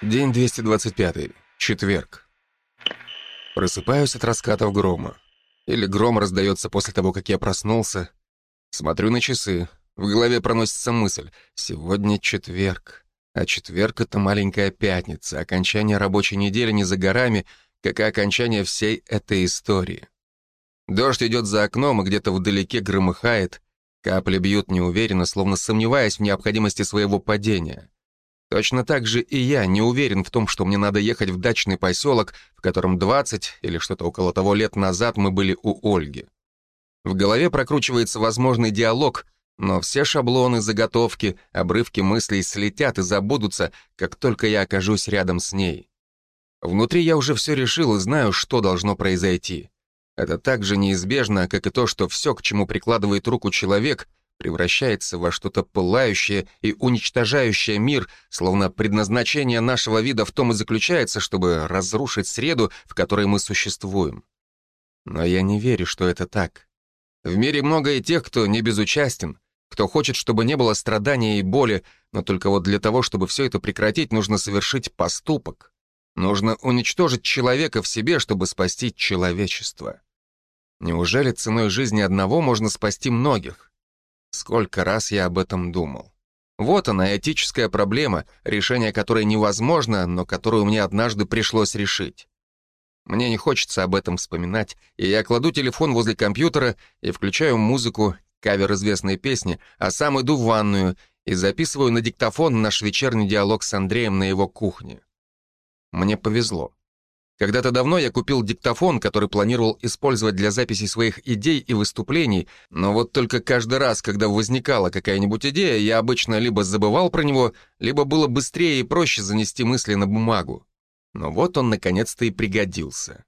День 225. Четверг. Просыпаюсь от раскатов грома. Или гром раздается после того, как я проснулся. Смотрю на часы. В голове проносится мысль. Сегодня четверг. А четверг — это маленькая пятница. Окончание рабочей недели не за горами, как и окончание всей этой истории. Дождь идет за окном, и где-то вдалеке громыхает. Капли бьют неуверенно, словно сомневаясь в необходимости своего падения. Точно так же и я не уверен в том, что мне надо ехать в дачный поселок, в котором 20 или что-то около того лет назад мы были у Ольги. В голове прокручивается возможный диалог, но все шаблоны, заготовки, обрывки мыслей слетят и забудутся, как только я окажусь рядом с ней. Внутри я уже все решил и знаю, что должно произойти. Это так же неизбежно, как и то, что все, к чему прикладывает руку человек, превращается во что-то пылающее и уничтожающее мир, словно предназначение нашего вида в том и заключается, чтобы разрушить среду, в которой мы существуем. Но я не верю, что это так. В мире много и тех, кто не безучастен, кто хочет, чтобы не было страдания и боли, но только вот для того, чтобы все это прекратить, нужно совершить поступок. Нужно уничтожить человека в себе, чтобы спасти человечество. Неужели ценой жизни одного можно спасти многих? Сколько раз я об этом думал. Вот она, этическая проблема, решение которой невозможно, но которую мне однажды пришлось решить. Мне не хочется об этом вспоминать, и я кладу телефон возле компьютера и включаю музыку, кавер известной песни, а сам иду в ванную и записываю на диктофон наш вечерний диалог с Андреем на его кухне. Мне повезло. Когда-то давно я купил диктофон, который планировал использовать для записи своих идей и выступлений, но вот только каждый раз, когда возникала какая-нибудь идея, я обычно либо забывал про него, либо было быстрее и проще занести мысли на бумагу. Но вот он наконец-то и пригодился.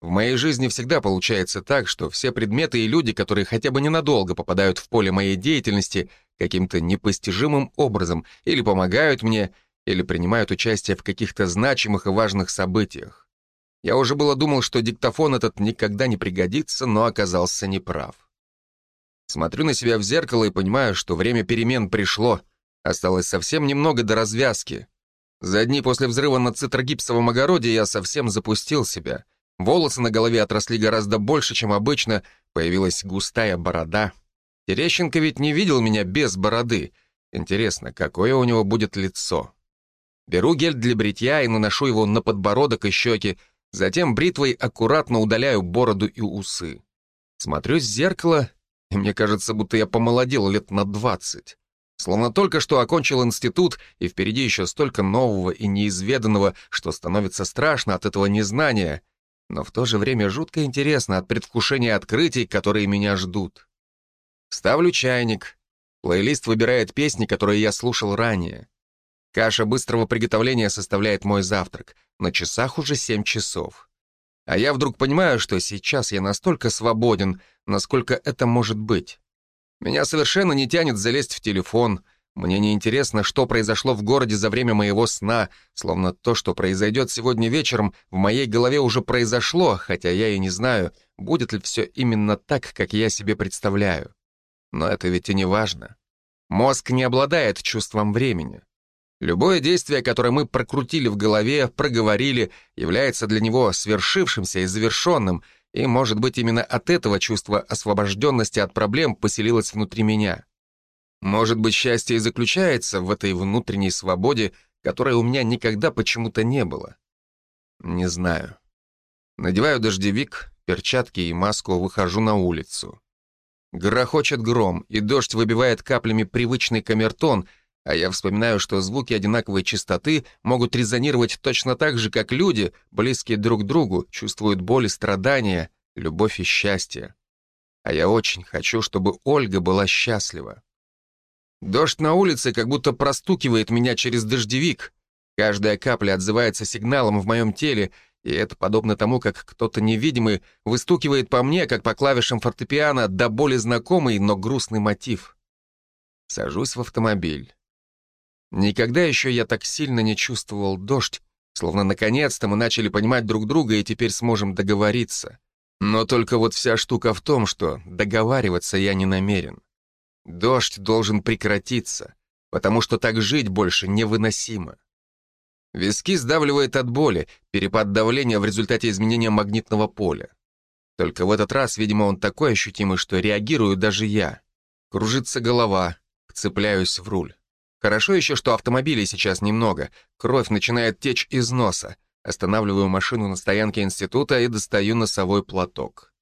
В моей жизни всегда получается так, что все предметы и люди, которые хотя бы ненадолго попадают в поле моей деятельности, каким-то непостижимым образом или помогают мне, или принимают участие в каких-то значимых и важных событиях. Я уже было думал, что диктофон этот никогда не пригодится, но оказался неправ. Смотрю на себя в зеркало и понимаю, что время перемен пришло. Осталось совсем немного до развязки. За дни после взрыва на цитрогипсовом огороде я совсем запустил себя. Волосы на голове отросли гораздо больше, чем обычно, появилась густая борода. Терещенко ведь не видел меня без бороды. Интересно, какое у него будет лицо? Беру гель для бритья и наношу его на подбородок и щеки, Затем бритвой аккуратно удаляю бороду и усы. Смотрюсь в зеркало, и мне кажется, будто я помолодел лет на двадцать. Словно только что окончил институт, и впереди еще столько нового и неизведанного, что становится страшно от этого незнания, но в то же время жутко интересно от предвкушения открытий, которые меня ждут. Ставлю чайник. Плейлист выбирает песни, которые я слушал ранее. Каша быстрого приготовления составляет мой завтрак. На часах уже семь часов. А я вдруг понимаю, что сейчас я настолько свободен, насколько это может быть. Меня совершенно не тянет залезть в телефон. Мне не интересно, что произошло в городе за время моего сна, словно то, что произойдет сегодня вечером, в моей голове уже произошло, хотя я и не знаю, будет ли все именно так, как я себе представляю. Но это ведь и не важно. Мозг не обладает чувством времени. Любое действие, которое мы прокрутили в голове, проговорили, является для него свершившимся и завершенным, и, может быть, именно от этого чувство освобожденности от проблем поселилось внутри меня. Может быть, счастье и заключается в этой внутренней свободе, которой у меня никогда почему-то не было. Не знаю. Надеваю дождевик, перчатки и маску, выхожу на улицу. Грохочет гром, и дождь выбивает каплями привычный камертон — а я вспоминаю, что звуки одинаковой частоты могут резонировать точно так же, как люди, близкие друг к другу, чувствуют боль и страдания, любовь и счастье. А я очень хочу, чтобы Ольга была счастлива. Дождь на улице как будто простукивает меня через дождевик. Каждая капля отзывается сигналом в моем теле, и это подобно тому, как кто-то невидимый выстукивает по мне, как по клавишам фортепиано, до боли знакомый, но грустный мотив. Сажусь в автомобиль. Никогда еще я так сильно не чувствовал дождь, словно наконец-то мы начали понимать друг друга и теперь сможем договориться. Но только вот вся штука в том, что договариваться я не намерен. Дождь должен прекратиться, потому что так жить больше невыносимо. Виски сдавливает от боли, перепад давления в результате изменения магнитного поля. Только в этот раз, видимо, он такой ощутимый, что реагирую даже я. Кружится голова, цепляюсь в руль. Хорошо еще, что автомобилей сейчас немного. Кровь начинает течь из носа. Останавливаю машину на стоянке института и достаю носовой платок.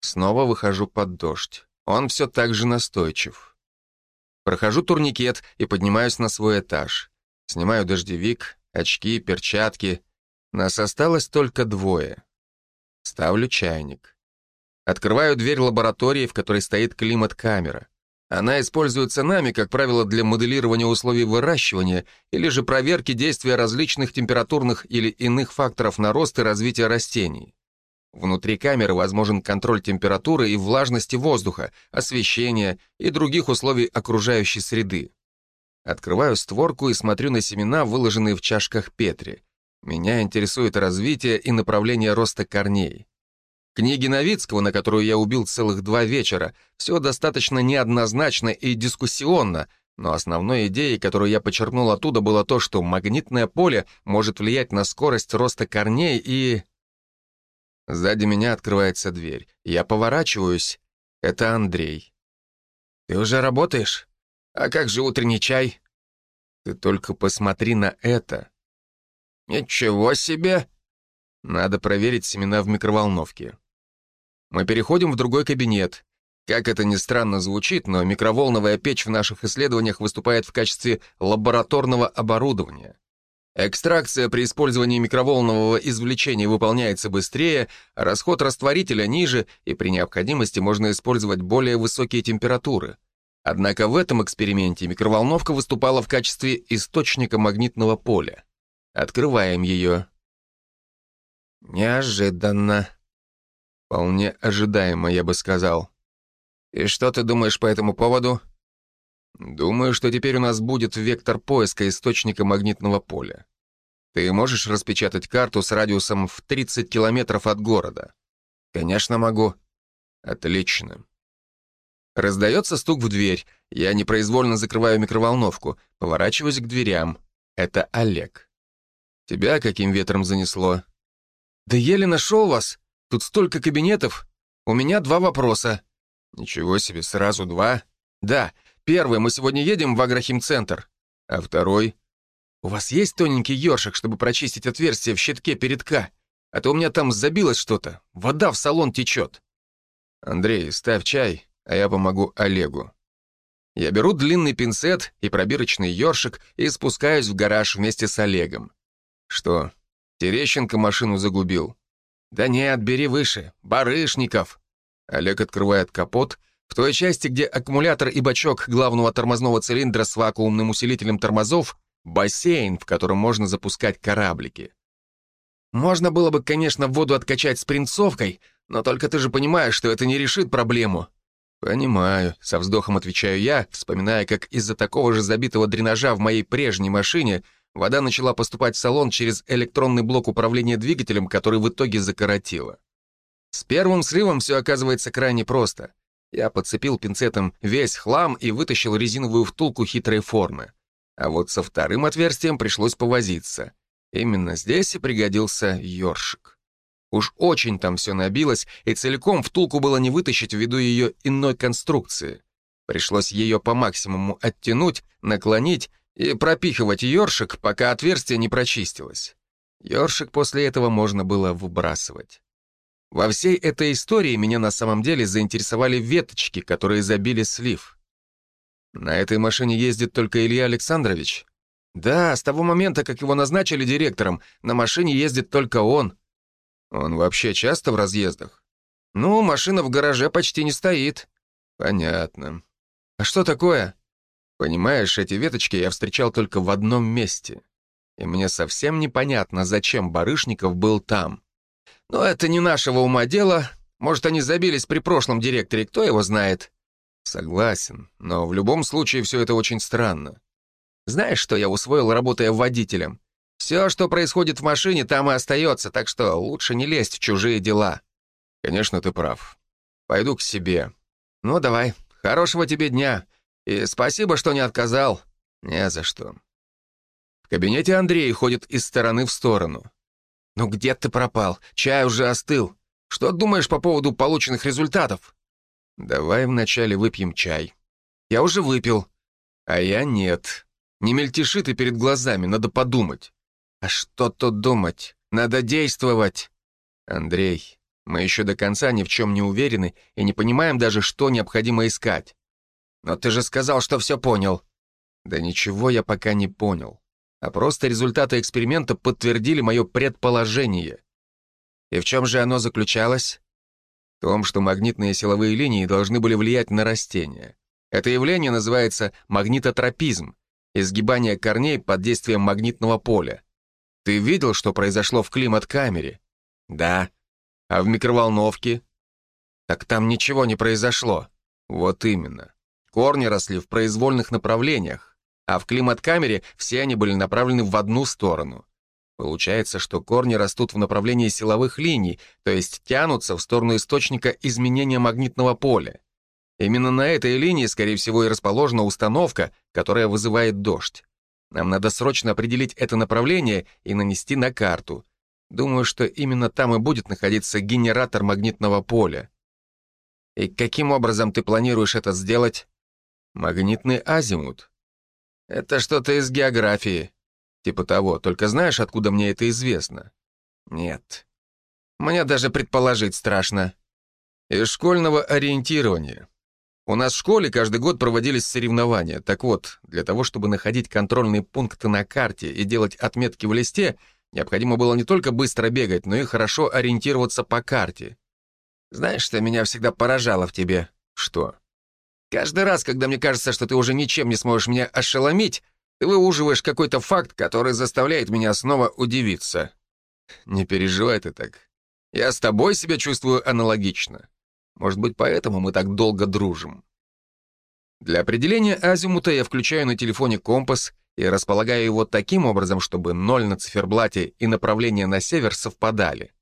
Снова выхожу под дождь. Он все так же настойчив. Прохожу турникет и поднимаюсь на свой этаж. Снимаю дождевик, очки, перчатки. Нас осталось только двое. Ставлю чайник. Открываю дверь лаборатории, в которой стоит климат-камера. Она используется нами, как правило, для моделирования условий выращивания или же проверки действия различных температурных или иных факторов на рост и развитие растений. Внутри камеры возможен контроль температуры и влажности воздуха, освещения и других условий окружающей среды. Открываю створку и смотрю на семена, выложенные в чашках Петри. Меня интересует развитие и направление роста корней. Книги Новицкого, на которую я убил целых два вечера, все достаточно неоднозначно и дискуссионно, но основной идеей, которую я почерпнул оттуда, было то, что магнитное поле может влиять на скорость роста корней и... Сзади меня открывается дверь. Я поворачиваюсь. Это Андрей. «Ты уже работаешь?» А как же утренний чай? Ты только посмотри на это. Ничего себе! Надо проверить семена в микроволновке. Мы переходим в другой кабинет. Как это ни странно звучит, но микроволновая печь в наших исследованиях выступает в качестве лабораторного оборудования. Экстракция при использовании микроволнового извлечения выполняется быстрее, расход растворителя ниже, и при необходимости можно использовать более высокие температуры. Однако в этом эксперименте микроволновка выступала в качестве источника магнитного поля. Открываем ее. Неожиданно. Вполне ожидаемо, я бы сказал. И что ты думаешь по этому поводу? Думаю, что теперь у нас будет вектор поиска источника магнитного поля. Ты можешь распечатать карту с радиусом в 30 километров от города? Конечно, могу. Отлично. Раздается стук в дверь. Я непроизвольно закрываю микроволновку, поворачиваюсь к дверям. Это Олег. Тебя каким ветром занесло? Да еле нашел вас. Тут столько кабинетов. У меня два вопроса. Ничего себе, сразу два? Да. Первый, мы сегодня едем в агрохимцентр. А второй? У вас есть тоненький ёршик, чтобы прочистить отверстие в щитке перед К? А то у меня там забилось что-то. Вода в салон течет. Андрей, ставь чай, а я помогу Олегу. Я беру длинный пинцет и пробирочный ёршик и спускаюсь в гараж вместе с Олегом. Что, Терещенко машину загубил? Да нет, бери выше, Барышников. Олег открывает капот, в той части, где аккумулятор и бачок главного тормозного цилиндра с вакуумным усилителем тормозов, бассейн, в котором можно запускать кораблики. Можно было бы, конечно, воду откачать с принцовкой, но только ты же понимаешь, что это не решит проблему. «Понимаю», — со вздохом отвечаю я, вспоминая, как из-за такого же забитого дренажа в моей прежней машине вода начала поступать в салон через электронный блок управления двигателем, который в итоге закоротило. С первым срывом все оказывается крайне просто. Я подцепил пинцетом весь хлам и вытащил резиновую втулку хитрой формы. А вот со вторым отверстием пришлось повозиться. Именно здесь и пригодился ёршик. Уж очень там все набилось, и целиком втулку было не вытащить ввиду ее иной конструкции. Пришлось ее по максимуму оттянуть, наклонить и пропихивать ёршик, пока отверстие не прочистилось. Ёршик после этого можно было выбрасывать. Во всей этой истории меня на самом деле заинтересовали веточки, которые забили слив. На этой машине ездит только Илья Александрович. Да, с того момента, как его назначили директором, на машине ездит только он. Он вообще часто в разъездах? Ну, машина в гараже почти не стоит. Понятно. А что такое? Понимаешь, эти веточки я встречал только в одном месте. И мне совсем непонятно, зачем Барышников был там. Но это не нашего ума дело. Может, они забились при прошлом директоре, кто его знает? Согласен, но в любом случае все это очень странно. Знаешь, что я усвоил, работая водителем? Все, что происходит в машине, там и остается, так что лучше не лезть в чужие дела. Конечно, ты прав. Пойду к себе. Ну, давай. Хорошего тебе дня. И спасибо, что не отказал. Не за что. В кабинете Андрей ходит из стороны в сторону. «Ну где ты пропал? Чай уже остыл. Что думаешь по поводу полученных результатов?» «Давай вначале выпьем чай». «Я уже выпил». «А я нет. Не мельтеши ты перед глазами, надо подумать». «А что тут думать? Надо действовать». «Андрей, мы еще до конца ни в чем не уверены и не понимаем даже, что необходимо искать». «Но ты же сказал, что все понял». «Да ничего я пока не понял а просто результаты эксперимента подтвердили мое предположение. И в чем же оно заключалось? В том, что магнитные силовые линии должны были влиять на растения. Это явление называется магнитотропизм, изгибание корней под действием магнитного поля. Ты видел, что произошло в климат-камере? Да. А в микроволновке? Так там ничего не произошло. Вот именно. Корни росли в произвольных направлениях а в климат-камере все они были направлены в одну сторону. Получается, что корни растут в направлении силовых линий, то есть тянутся в сторону источника изменения магнитного поля. Именно на этой линии, скорее всего, и расположена установка, которая вызывает дождь. Нам надо срочно определить это направление и нанести на карту. Думаю, что именно там и будет находиться генератор магнитного поля. И каким образом ты планируешь это сделать? Магнитный азимут. Это что-то из географии. Типа того, только знаешь, откуда мне это известно? Нет. Мне даже предположить страшно. Из школьного ориентирования. У нас в школе каждый год проводились соревнования. Так вот, для того, чтобы находить контрольные пункты на карте и делать отметки в листе, необходимо было не только быстро бегать, но и хорошо ориентироваться по карте. Знаешь, что меня всегда поражало в тебе? Что? Каждый раз, когда мне кажется, что ты уже ничем не сможешь меня ошеломить, ты выуживаешь какой-то факт, который заставляет меня снова удивиться. Не переживай ты так. Я с тобой себя чувствую аналогично. Может быть, поэтому мы так долго дружим. Для определения азимута я включаю на телефоне компас и располагаю его таким образом, чтобы ноль на циферблате и направление на север совпадали.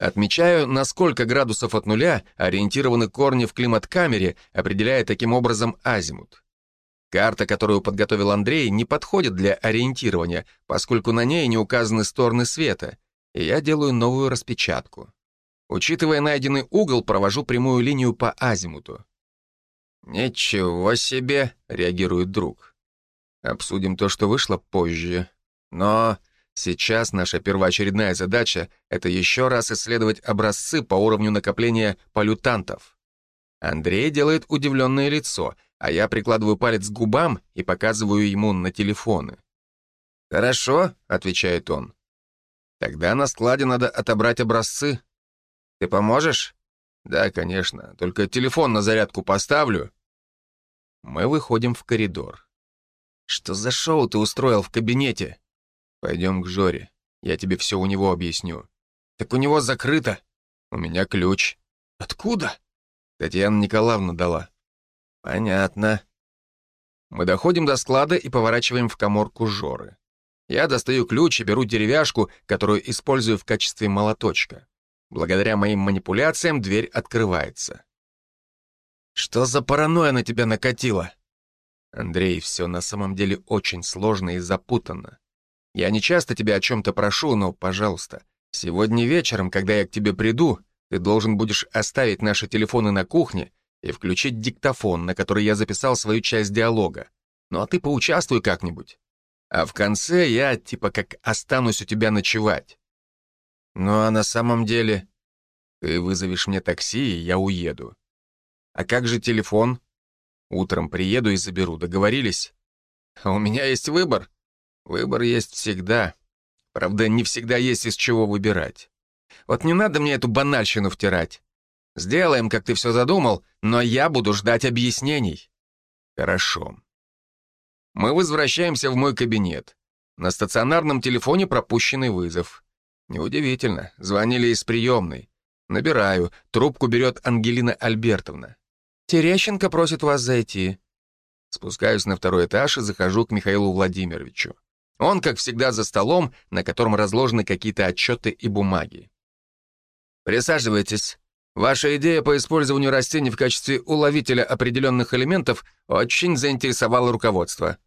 Отмечаю, на сколько градусов от нуля ориентированы корни в климат-камере, определяя таким образом азимут. Карта, которую подготовил Андрей, не подходит для ориентирования, поскольку на ней не указаны стороны света, и я делаю новую распечатку. Учитывая найденный угол, провожу прямую линию по азимуту. «Ничего себе!» — реагирует друг. «Обсудим то, что вышло позже. Но Сейчас наша первоочередная задача — это еще раз исследовать образцы по уровню накопления полютантов. Андрей делает удивленное лицо, а я прикладываю палец к губам и показываю ему на телефоны. «Хорошо», — отвечает он. «Тогда на складе надо отобрать образцы. Ты поможешь?» «Да, конечно, только телефон на зарядку поставлю». Мы выходим в коридор. «Что за шоу ты устроил в кабинете?» Пойдем к Жоре. Я тебе все у него объясню. Так у него закрыто. У меня ключ. Откуда? Татьяна Николаевна дала. Понятно. Мы доходим до склада и поворачиваем в коморку Жоры. Я достаю ключ и беру деревяшку, которую использую в качестве молоточка. Благодаря моим манипуляциям дверь открывается. Что за паранойя на тебя накатила? Андрей, все на самом деле очень сложно и запутанно. Я не часто тебя о чем-то прошу, но, пожалуйста, сегодня вечером, когда я к тебе приду, ты должен будешь оставить наши телефоны на кухне и включить диктофон, на который я записал свою часть диалога. Ну а ты поучаствуй как-нибудь. А в конце я, типа, как останусь у тебя ночевать. Ну а на самом деле... Ты вызовешь мне такси, и я уеду. А как же телефон? Утром приеду и заберу, договорились? А у меня есть выбор. Выбор есть всегда. Правда, не всегда есть из чего выбирать. Вот не надо мне эту банальщину втирать. Сделаем, как ты все задумал, но я буду ждать объяснений. Хорошо. Мы возвращаемся в мой кабинет. На стационарном телефоне пропущенный вызов. Неудивительно, звонили из приемной. Набираю, трубку берет Ангелина Альбертовна. «Терещенко просит вас зайти». Спускаюсь на второй этаж и захожу к Михаилу Владимировичу. Он, как всегда, за столом, на котором разложены какие-то отчеты и бумаги. «Присаживайтесь. Ваша идея по использованию растений в качестве уловителя определенных элементов очень заинтересовала руководство.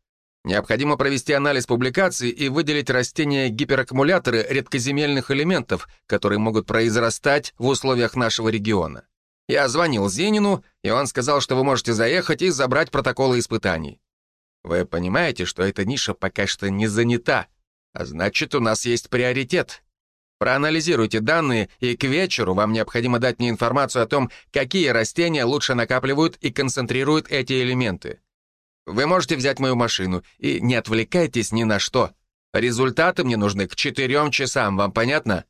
Необходимо провести анализ публикаций и выделить растения-гипераккумуляторы редкоземельных элементов, которые могут произрастать в условиях нашего региона. Я звонил Зенину, и он сказал, что вы можете заехать и забрать протоколы испытаний. Вы понимаете, что эта ниша пока что не занята, а значит, у нас есть приоритет. Проанализируйте данные, и к вечеру вам необходимо дать мне информацию о том, какие растения лучше накапливают и концентрируют эти элементы. Вы можете взять мою машину, и не отвлекайтесь ни на что. Результаты мне нужны к четырем часам, вам понятно?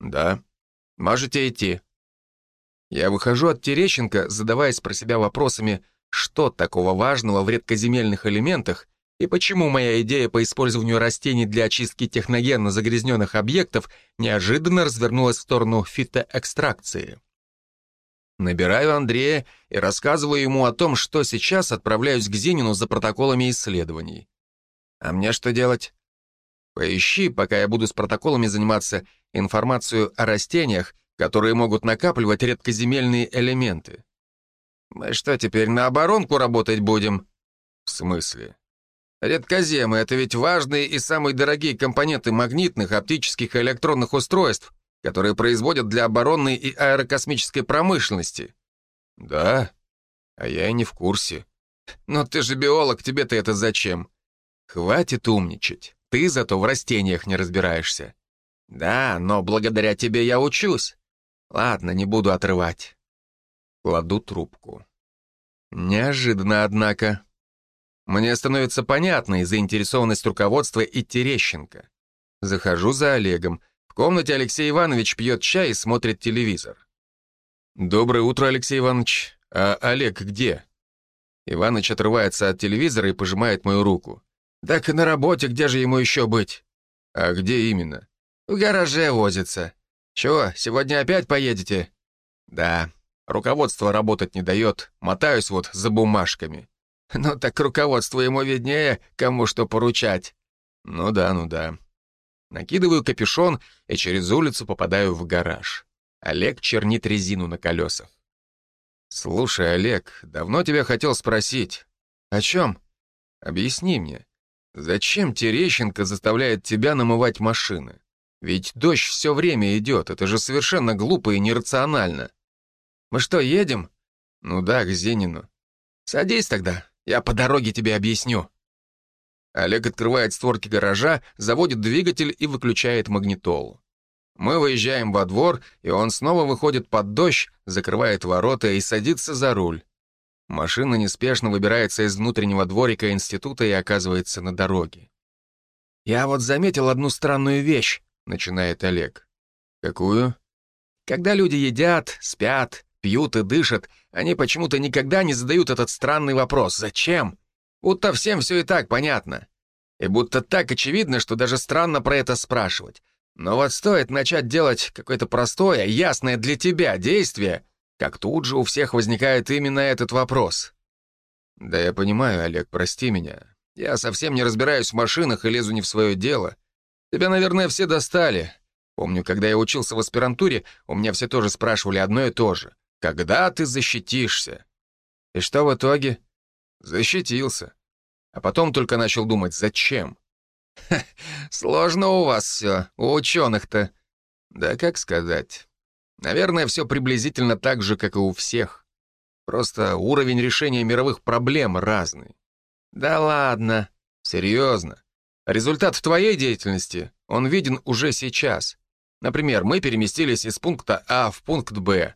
Да. Можете идти. Я выхожу от Терещенко, задаваясь про себя вопросами, что такого важного в редкоземельных элементах и почему моя идея по использованию растений для очистки техногенно загрязненных объектов неожиданно развернулась в сторону фитоэкстракции. Набираю Андрея и рассказываю ему о том, что сейчас отправляюсь к Зинину за протоколами исследований. А мне что делать? Поищи, пока я буду с протоколами заниматься, информацию о растениях, которые могут накапливать редкоземельные элементы. Мы что, теперь на оборонку работать будем? В смысле? Редкоземы — это ведь важные и самые дорогие компоненты магнитных, оптических и электронных устройств, которые производят для оборонной и аэрокосмической промышленности. Да, а я и не в курсе. Но ты же биолог, тебе-то это зачем? Хватит умничать. Ты зато в растениях не разбираешься. Да, но благодаря тебе я учусь. Ладно, не буду отрывать. Кладу трубку. Неожиданно, однако. Мне становится понятной заинтересованность руководства и Терещенко. Захожу за Олегом. В комнате Алексей Иванович пьет чай и смотрит телевизор. «Доброе утро, Алексей Иванович. А Олег где?» Иваныч отрывается от телевизора и пожимает мою руку. «Так и на работе, где же ему еще быть?» «А где именно?» «В гараже возится. Чего, сегодня опять поедете?» «Да. Руководство работать не дает. Мотаюсь вот за бумажками». «Ну так руководство ему виднее, кому что поручать». «Ну да, ну да. Накидываю капюшон и через улицу попадаю в гараж. Олег чернит резину на колесах. «Слушай, Олег, давно тебя хотел спросить. О чем? Объясни мне, зачем Терещенко заставляет тебя намывать машины? Ведь дождь все время идет, это же совершенно глупо и нерационально. Мы что, едем? Ну да, к Зенину. Садись тогда, я по дороге тебе объясню». Олег открывает створки гаража, заводит двигатель и выключает магнитолу. Мы выезжаем во двор, и он снова выходит под дождь, закрывает ворота и садится за руль. Машина неспешно выбирается из внутреннего дворика института и оказывается на дороге. «Я вот заметил одну странную вещь», — начинает Олег. «Какую?» «Когда люди едят, спят, пьют и дышат, они почему-то никогда не задают этот странный вопрос «Зачем?». Будто всем все и так понятно. И будто так очевидно, что даже странно про это спрашивать. Но вот стоит начать делать какое-то простое, ясное для тебя действие, как тут же у всех возникает именно этот вопрос. Да я понимаю, Олег, прости меня. Я совсем не разбираюсь в машинах и лезу не в свое дело. Тебя, наверное, все достали. Помню, когда я учился в аспирантуре, у меня все тоже спрашивали одно и то же. Когда ты защитишься? И что в итоге? Защитился. А потом только начал думать, зачем? Ха, сложно у вас все, у ученых-то. Да как сказать. Наверное, все приблизительно так же, как и у всех. Просто уровень решения мировых проблем разный. Да ладно. Серьезно. Результат твоей деятельности, он виден уже сейчас. Например, мы переместились из пункта А в пункт Б.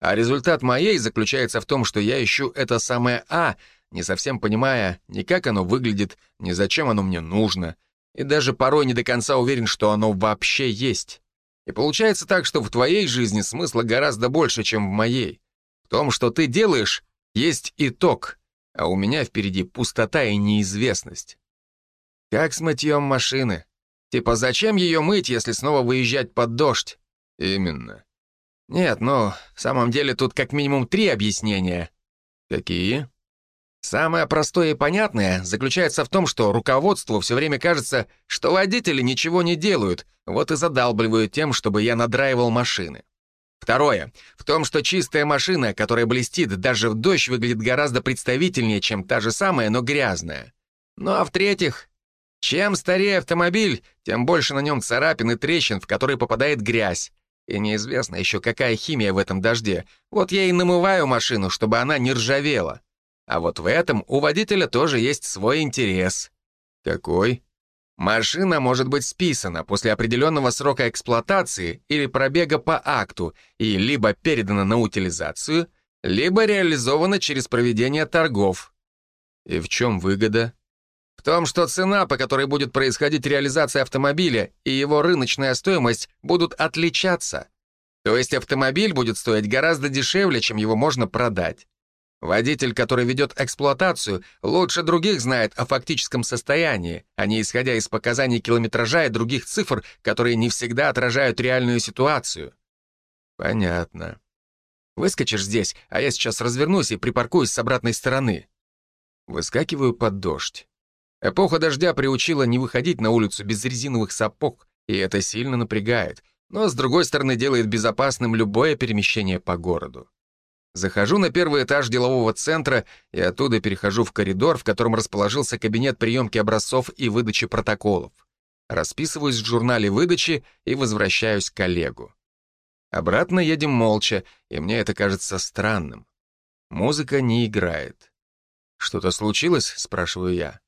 А результат моей заключается в том, что я ищу это самое А — не совсем понимая ни как оно выглядит, ни зачем оно мне нужно, и даже порой не до конца уверен, что оно вообще есть. И получается так, что в твоей жизни смысла гораздо больше, чем в моей. В том, что ты делаешь, есть итог, а у меня впереди пустота и неизвестность. Как с мытьем машины. Типа, зачем ее мыть, если снова выезжать под дождь? Именно. Нет, ну, в самом деле тут как минимум три объяснения. Какие? Самое простое и понятное заключается в том, что руководству все время кажется, что водители ничего не делают, вот и задалбливают тем, чтобы я надраивал машины. Второе. В том, что чистая машина, которая блестит даже в дождь, выглядит гораздо представительнее, чем та же самая, но грязная. Ну а в-третьих, чем старее автомобиль, тем больше на нем царапин и трещин, в которые попадает грязь. И неизвестно еще, какая химия в этом дожде. Вот я и намываю машину, чтобы она не ржавела. А вот в этом у водителя тоже есть свой интерес. Какой? Машина может быть списана после определенного срока эксплуатации или пробега по акту и либо передана на утилизацию, либо реализована через проведение торгов. И в чем выгода? Том, что цена, по которой будет происходить реализация автомобиля, и его рыночная стоимость будут отличаться. То есть автомобиль будет стоить гораздо дешевле, чем его можно продать. Водитель, который ведет эксплуатацию, лучше других знает о фактическом состоянии, а не исходя из показаний километража и других цифр, которые не всегда отражают реальную ситуацию. Понятно. Выскочишь здесь, а я сейчас развернусь и припаркуюсь с обратной стороны. Выскакиваю под дождь. Эпоха дождя приучила не выходить на улицу без резиновых сапог, и это сильно напрягает, но, с другой стороны, делает безопасным любое перемещение по городу. Захожу на первый этаж делового центра и оттуда перехожу в коридор, в котором расположился кабинет приемки образцов и выдачи протоколов. Расписываюсь в журнале выдачи и возвращаюсь к коллегу. Обратно едем молча, и мне это кажется странным. Музыка не играет. «Что-то случилось?» — спрашиваю я.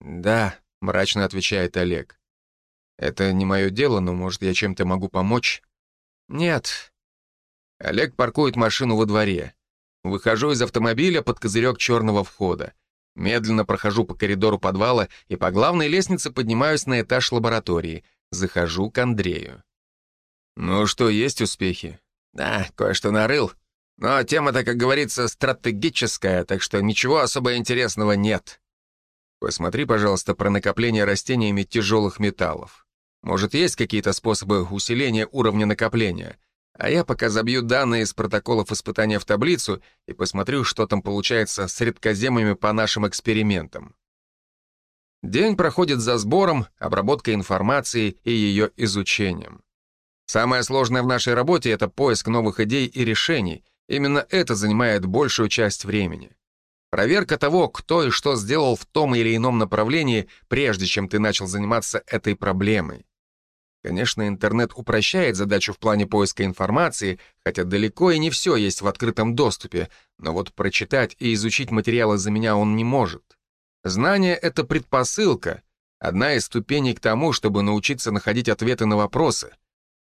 «Да», — мрачно отвечает Олег. «Это не мое дело, но, может, я чем-то могу помочь?» «Нет». Олег паркует машину во дворе. Выхожу из автомобиля под козырек черного входа. Медленно прохожу по коридору подвала и по главной лестнице поднимаюсь на этаж лаборатории. Захожу к Андрею. «Ну что, есть успехи?» «Да, кое-что нарыл. Но тема-то, как говорится, стратегическая, так что ничего особо интересного нет». Посмотри, пожалуйста, про накопление растениями тяжелых металлов. Может, есть какие-то способы усиления уровня накопления? А я пока забью данные из протоколов испытания в таблицу и посмотрю, что там получается с редкоземами по нашим экспериментам. День проходит за сбором, обработкой информации и ее изучением. Самое сложное в нашей работе — это поиск новых идей и решений. Именно это занимает большую часть времени. Проверка того, кто и что сделал в том или ином направлении, прежде чем ты начал заниматься этой проблемой. Конечно, интернет упрощает задачу в плане поиска информации, хотя далеко и не все есть в открытом доступе, но вот прочитать и изучить материалы за меня он не может. Знание — это предпосылка, одна из ступеней к тому, чтобы научиться находить ответы на вопросы.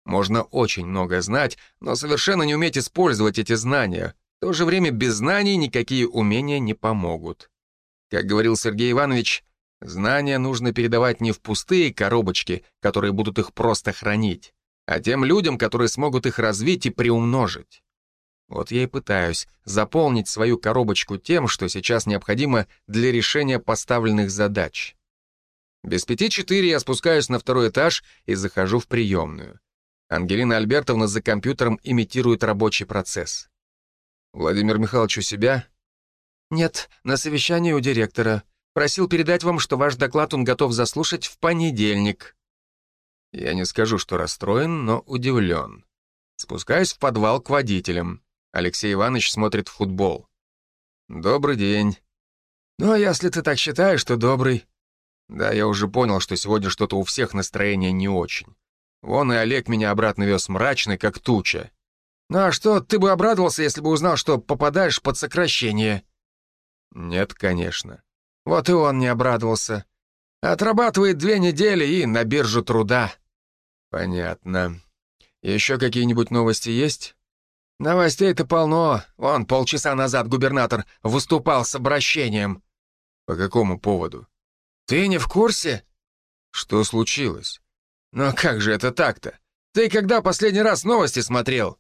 Можно очень много знать, но совершенно не уметь использовать эти знания, в то же время без знаний никакие умения не помогут. Как говорил Сергей Иванович, знания нужно передавать не в пустые коробочки, которые будут их просто хранить, а тем людям, которые смогут их развить и приумножить. Вот я и пытаюсь заполнить свою коробочку тем, что сейчас необходимо для решения поставленных задач. Без пяти четыре я спускаюсь на второй этаж и захожу в приемную. Ангелина Альбертовна за компьютером имитирует рабочий процесс. «Владимир Михайлович у себя?» «Нет, на совещании у директора. Просил передать вам, что ваш доклад он готов заслушать в понедельник». Я не скажу, что расстроен, но удивлен. Спускаюсь в подвал к водителям. Алексей Иванович смотрит в футбол. «Добрый день». «Ну, а если ты так считаешь, то добрый». Да, я уже понял, что сегодня что-то у всех настроение не очень. Вон и Олег меня обратно вез мрачный, как туча. «Ну а что, ты бы обрадовался, если бы узнал, что попадаешь под сокращение?» «Нет, конечно». Вот и он не обрадовался. Отрабатывает две недели и на биржу труда. Понятно. Еще какие-нибудь новости есть? Новостей-то полно. Вон, полчаса назад губернатор выступал с обращением. По какому поводу? Ты не в курсе? Что случилось? Ну как же это так-то? Ты когда последний раз новости смотрел?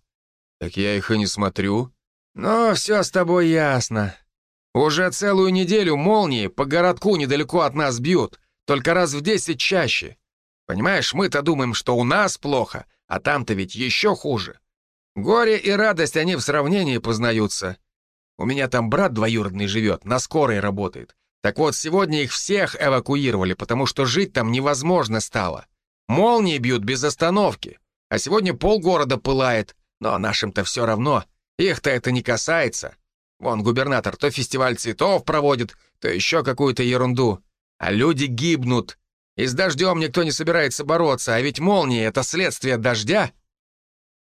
«Так я их и не смотрю». «Ну, все с тобой ясно. Уже целую неделю молнии по городку недалеко от нас бьют, только раз в десять чаще. Понимаешь, мы-то думаем, что у нас плохо, а там-то ведь еще хуже. Горе и радость, они в сравнении познаются. У меня там брат двоюродный живет, на скорой работает. Так вот, сегодня их всех эвакуировали, потому что жить там невозможно стало. Молнии бьют без остановки, а сегодня полгорода пылает. Но нашим-то все равно. Их-то это не касается. Вон губернатор то фестиваль цветов проводит, то еще какую-то ерунду. А люди гибнут. И с дождем никто не собирается бороться, а ведь молния — это следствие дождя.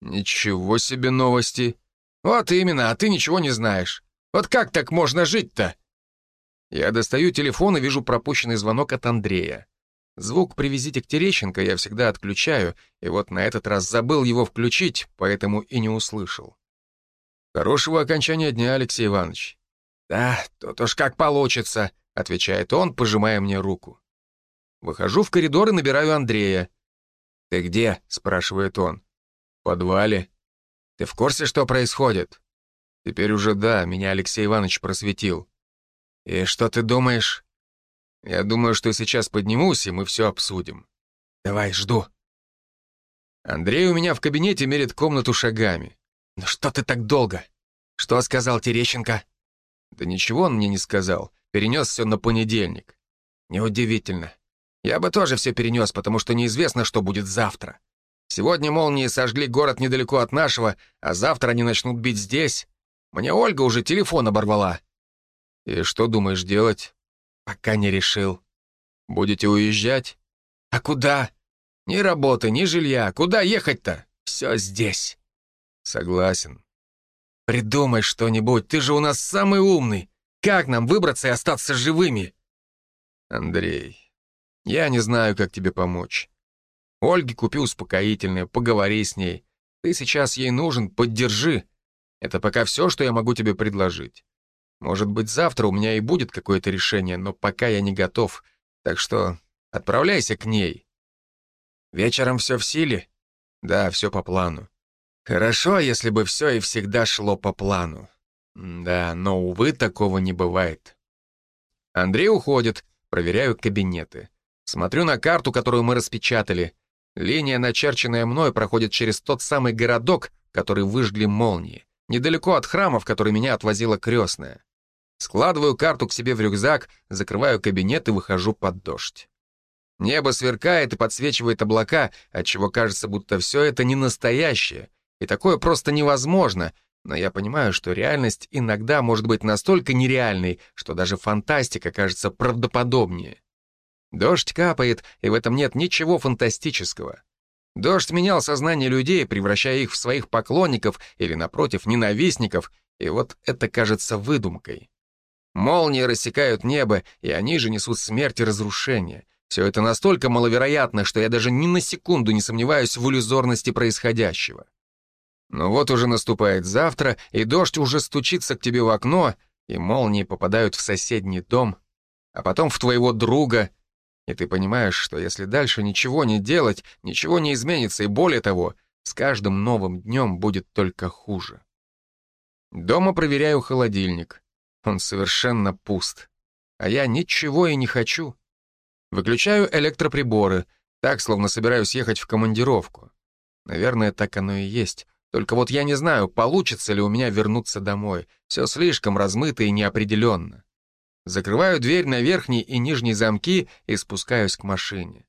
Ничего себе новости. Вот именно, а ты ничего не знаешь. Вот как так можно жить-то? Я достаю телефон и вижу пропущенный звонок от Андрея. Звук «Привезите к Терещенко» я всегда отключаю, и вот на этот раз забыл его включить, поэтому и не услышал. «Хорошего окончания дня, Алексей Иванович». «Да, тут уж как получится», — отвечает он, пожимая мне руку. Выхожу в коридор и набираю Андрея. «Ты где?» — спрашивает он. «В подвале». «Ты в курсе, что происходит?» «Теперь уже да, меня Алексей Иванович просветил». «И что ты думаешь?» Я думаю, что сейчас поднимусь, и мы все обсудим. Давай, жду. Андрей у меня в кабинете мерит комнату шагами. Ну что ты так долго? Что сказал Терещенко? Да ничего он мне не сказал. Перенес все на понедельник. Неудивительно. Я бы тоже все перенес, потому что неизвестно, что будет завтра. Сегодня молнии сожгли город недалеко от нашего, а завтра они начнут бить здесь. Мне Ольга уже телефон оборвала. И что думаешь делать? Пока не решил. Будете уезжать? А куда? Ни работы, ни жилья. Куда ехать-то? Все здесь. Согласен. Придумай что-нибудь, ты же у нас самый умный. Как нам выбраться и остаться живыми? Андрей, я не знаю, как тебе помочь. Ольге купи успокоительное, поговори с ней. Ты сейчас ей нужен, поддержи. Это пока все, что я могу тебе предложить. Может быть, завтра у меня и будет какое-то решение, но пока я не готов. Так что отправляйся к ней. Вечером все в силе? Да, все по плану. Хорошо, если бы все и всегда шло по плану. Да, но, увы, такого не бывает. Андрей уходит, проверяю кабинеты. Смотрю на карту, которую мы распечатали. Линия, начерченная мной, проходит через тот самый городок, который выжгли молнии, недалеко от храма, в который меня отвозила крестная. Складываю карту к себе в рюкзак, закрываю кабинет и выхожу под дождь. Небо сверкает и подсвечивает облака, отчего кажется, будто все это не настоящее, и такое просто невозможно, но я понимаю, что реальность иногда может быть настолько нереальной, что даже фантастика кажется правдоподобнее. Дождь капает, и в этом нет ничего фантастического. Дождь менял сознание людей, превращая их в своих поклонников или, напротив, ненавистников, и вот это кажется выдумкой. Молнии рассекают небо, и они же несут смерть и разрушение. Все это настолько маловероятно, что я даже ни на секунду не сомневаюсь в иллюзорности происходящего. Но вот уже наступает завтра, и дождь уже стучится к тебе в окно, и молнии попадают в соседний дом, а потом в твоего друга, и ты понимаешь, что если дальше ничего не делать, ничего не изменится, и более того, с каждым новым днем будет только хуже. Дома проверяю холодильник. Он совершенно пуст. А я ничего и не хочу. Выключаю электроприборы, так, словно собираюсь ехать в командировку. Наверное, так оно и есть. Только вот я не знаю, получится ли у меня вернуться домой. Все слишком размыто и неопределенно. Закрываю дверь на верхней и нижней замки и спускаюсь к машине.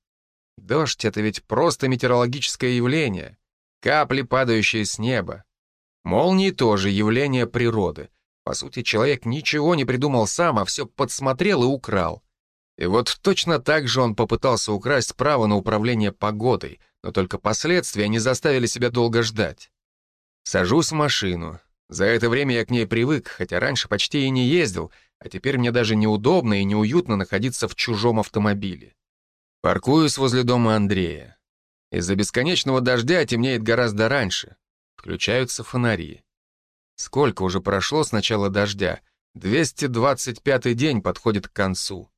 Дождь — это ведь просто метеорологическое явление. Капли, падающие с неба. Молнии тоже явление природы. По сути, человек ничего не придумал сам, а все подсмотрел и украл. И вот точно так же он попытался украсть право на управление погодой, но только последствия не заставили себя долго ждать. Сажусь в машину. За это время я к ней привык, хотя раньше почти и не ездил, а теперь мне даже неудобно и неуютно находиться в чужом автомобиле. Паркуюсь возле дома Андрея. Из-за бесконечного дождя темнеет гораздо раньше. Включаются фонари. Сколько уже прошло с начала дождя? 225-й день подходит к концу.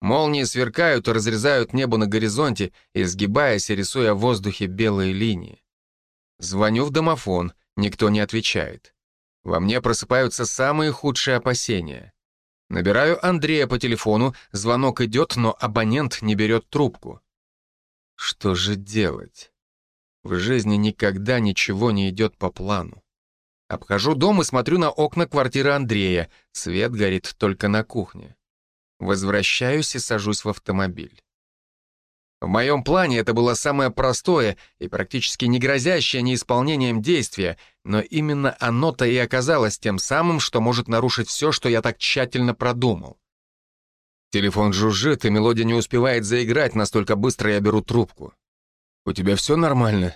Молнии сверкают и разрезают небо на горизонте, изгибаясь и рисуя в воздухе белые линии. Звоню в домофон, никто не отвечает. Во мне просыпаются самые худшие опасения. Набираю Андрея по телефону, звонок идет, но абонент не берет трубку. Что же делать? В жизни никогда ничего не идет по плану. Обхожу дом и смотрю на окна квартиры Андрея. Свет горит только на кухне. Возвращаюсь и сажусь в автомобиль. В моем плане это было самое простое и практически не грозящее неисполнением действия, но именно оно-то и оказалось тем самым, что может нарушить все, что я так тщательно продумал. Телефон жужжит, и мелодия не успевает заиграть, настолько быстро я беру трубку. «У тебя все нормально?»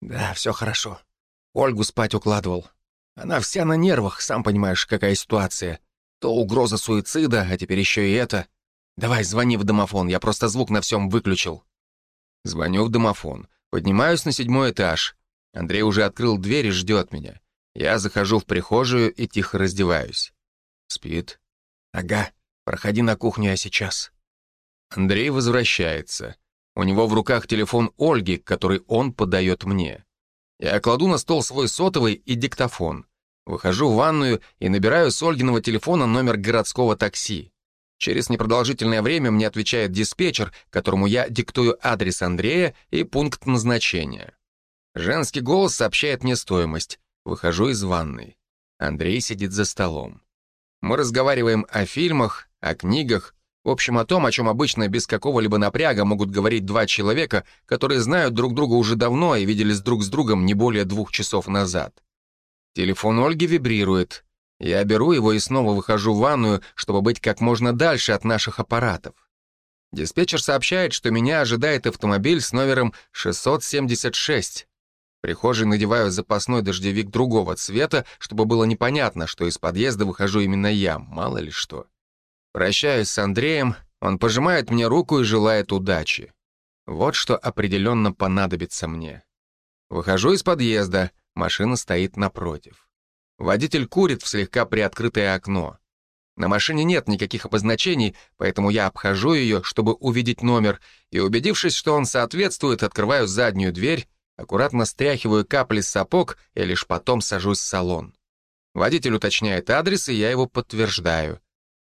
«Да, все хорошо. Ольгу спать укладывал. Она вся на нервах, сам понимаешь, какая ситуация. То угроза суицида, а теперь еще и это. Давай, звони в домофон, я просто звук на всем выключил». Звоню в домофон. Поднимаюсь на седьмой этаж. Андрей уже открыл дверь и ждет меня. Я захожу в прихожую и тихо раздеваюсь. Спит. «Ага, проходи на кухню, я сейчас». Андрей возвращается. У него в руках телефон Ольги, который он подает мне. Я кладу на стол свой сотовый и диктофон. Выхожу в ванную и набираю с Ольгиного телефона номер городского такси. Через непродолжительное время мне отвечает диспетчер, которому я диктую адрес Андрея и пункт назначения. Женский голос сообщает мне стоимость. Выхожу из ванной. Андрей сидит за столом. Мы разговариваем о фильмах, о книгах, в общем, о том, о чем обычно без какого-либо напряга могут говорить два человека, которые знают друг друга уже давно и виделись друг с другом не более двух часов назад. Телефон Ольги вибрирует. Я беру его и снова выхожу в ванную, чтобы быть как можно дальше от наших аппаратов. Диспетчер сообщает, что меня ожидает автомобиль с номером 676. В надеваю запасной дождевик другого цвета, чтобы было непонятно, что из подъезда выхожу именно я, мало ли что. Прощаюсь с Андреем, он пожимает мне руку и желает удачи. Вот что определенно понадобится мне. Выхожу из подъезда, машина стоит напротив. Водитель курит в слегка приоткрытое окно. На машине нет никаких обозначений, поэтому я обхожу ее, чтобы увидеть номер, и, убедившись, что он соответствует, открываю заднюю дверь, аккуратно стряхиваю капли с сапог и лишь потом сажусь в салон. Водитель уточняет адрес, и я его подтверждаю.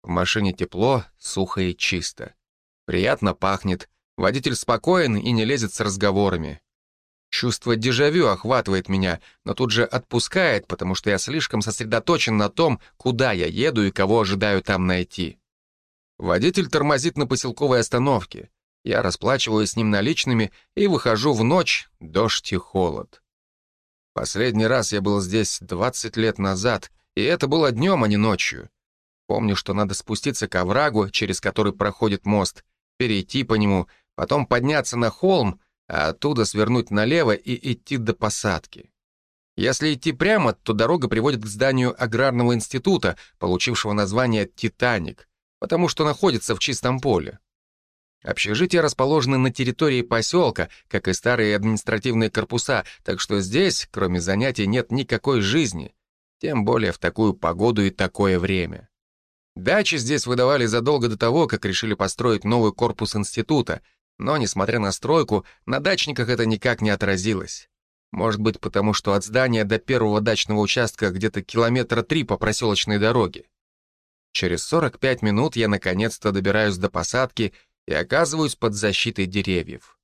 В машине тепло, сухо и чисто. Приятно пахнет. Водитель спокоен и не лезет с разговорами. Чувство дежавю охватывает меня, но тут же отпускает, потому что я слишком сосредоточен на том, куда я еду и кого ожидаю там найти. Водитель тормозит на поселковой остановке. Я расплачиваюсь с ним наличными и выхожу в ночь, дождь и холод. Последний раз я был здесь 20 лет назад, и это было днем, а не ночью. Помню, что надо спуститься к оврагу, через который проходит мост, перейти по нему, потом подняться на холм, а оттуда свернуть налево и идти до посадки. Если идти прямо, то дорога приводит к зданию аграрного института, получившего название «Титаник», потому что находится в чистом поле. Общежития расположены на территории поселка, как и старые административные корпуса, так что здесь, кроме занятий, нет никакой жизни, тем более в такую погоду и такое время. Дачи здесь выдавали задолго до того, как решили построить новый корпус института, но, несмотря на стройку, на дачниках это никак не отразилось. Может быть, потому что от здания до первого дачного участка где-то километра три по проселочной дороге. Через 45 минут я наконец-то добираюсь до посадки и оказываюсь под защитой деревьев.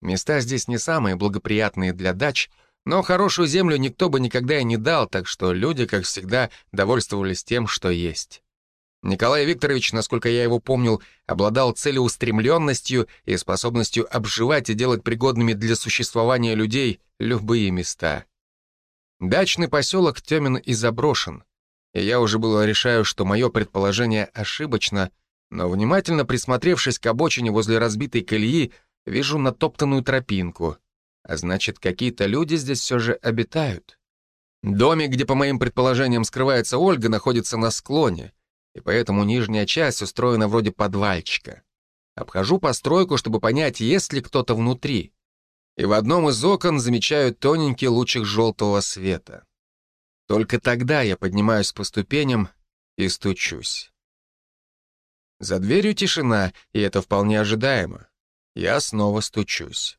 Места здесь не самые благоприятные для дач, но хорошую землю никто бы никогда и не дал, так что люди, как всегда, довольствовались тем, что есть. Николай Викторович, насколько я его помнил, обладал целеустремленностью и способностью обживать и делать пригодными для существования людей любые места. Дачный поселок темен и заброшен, и я уже было решаю, что мое предположение ошибочно, но внимательно присмотревшись к обочине возле разбитой колеи, вижу натоптанную тропинку, а значит, какие-то люди здесь все же обитают. Домик, где, по моим предположениям, скрывается Ольга, находится на склоне — и поэтому нижняя часть устроена вроде подвальчика. Обхожу постройку, чтобы понять, есть ли кто-то внутри. И в одном из окон замечаю тоненький лучик желтого света. Только тогда я поднимаюсь по ступеням и стучусь. За дверью тишина, и это вполне ожидаемо. Я снова стучусь.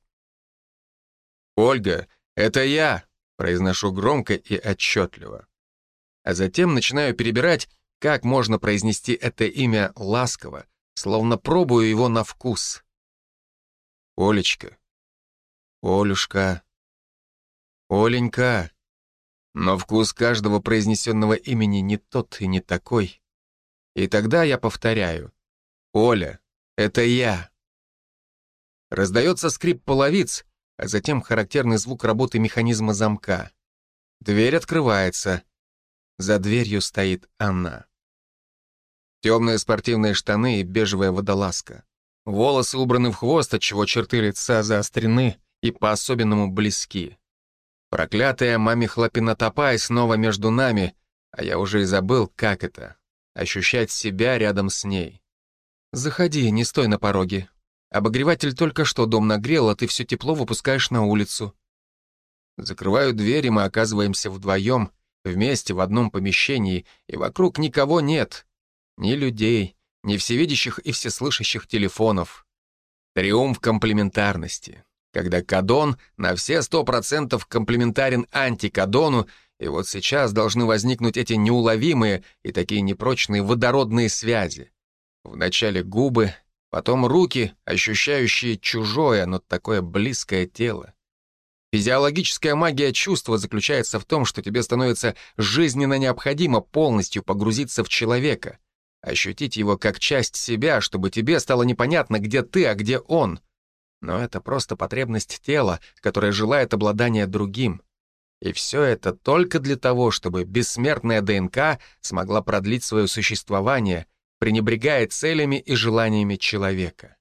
«Ольга, это я!» — произношу громко и отчетливо. А затем начинаю перебирать как можно произнести это имя ласково, словно пробую его на вкус? Олечка. Олюшка. Оленька. Но вкус каждого произнесенного имени не тот и не такой. И тогда я повторяю. «Оля, это я». Раздается скрип половиц, а затем характерный звук работы механизма замка. Дверь открывается. За дверью стоит она. Темные спортивные штаны и бежевая водолазка. Волосы убраны в хвост, отчего черты лица заострены и по-особенному близки. Проклятая маме хлопинотопай снова между нами, а я уже и забыл, как это — ощущать себя рядом с ней. «Заходи, не стой на пороге. Обогреватель только что дом нагрел, а ты все тепло выпускаешь на улицу». Закрываю дверь, и мы оказываемся вдвоем, вместе в одном помещении, и вокруг никого нет. Ни людей, ни всевидящих и всеслышащих телефонов. Триумф комплементарности когда кадон на все сто процентов комплементарен антикадону, и вот сейчас должны возникнуть эти неуловимые и такие непрочные водородные связи. Вначале губы, потом руки, ощущающие чужое, но такое близкое тело. Физиологическая магия чувства заключается в том, что тебе становится жизненно необходимо полностью погрузиться в человека, ощутить его как часть себя, чтобы тебе стало непонятно, где ты, а где он — но это просто потребность тела, которое желает обладания другим. И все это только для того, чтобы бессмертная ДНК смогла продлить свое существование, пренебрегая целями и желаниями человека.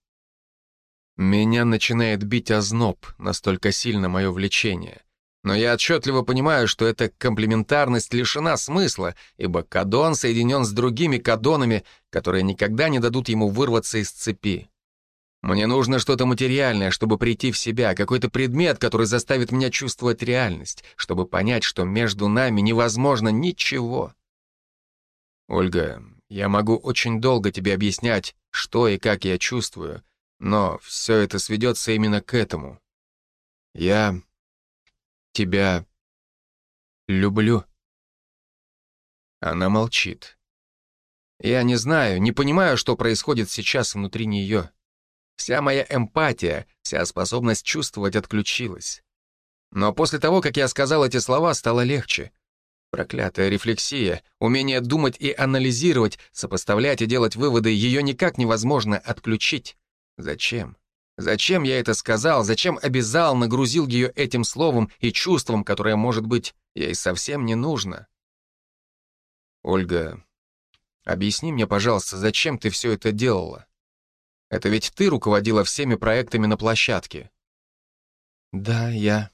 Меня начинает бить озноб, настолько сильно мое влечение. Но я отчетливо понимаю, что эта комплементарность лишена смысла, ибо кадон соединен с другими кадонами, которые никогда не дадут ему вырваться из цепи. Мне нужно что-то материальное, чтобы прийти в себя, какой-то предмет, который заставит меня чувствовать реальность, чтобы понять, что между нами невозможно ничего. Ольга, я могу очень долго тебе объяснять, что и как я чувствую, но все это сведется именно к этому. Я тебя люблю. Она молчит. Я не знаю, не понимаю, что происходит сейчас внутри нее. Вся моя эмпатия, вся способность чувствовать отключилась. Но после того, как я сказал эти слова, стало легче. Проклятая рефлексия, умение думать и анализировать, сопоставлять и делать выводы, ее никак невозможно отключить. Зачем? Зачем я это сказал? Зачем обязал, нагрузил ее этим словом и чувством, которое, может быть, ей совсем не нужно? Ольга, объясни мне, пожалуйста, зачем ты все это делала? Это ведь ты руководила всеми проектами на площадке». «Да, я».